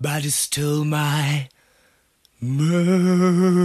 but it's still my murder.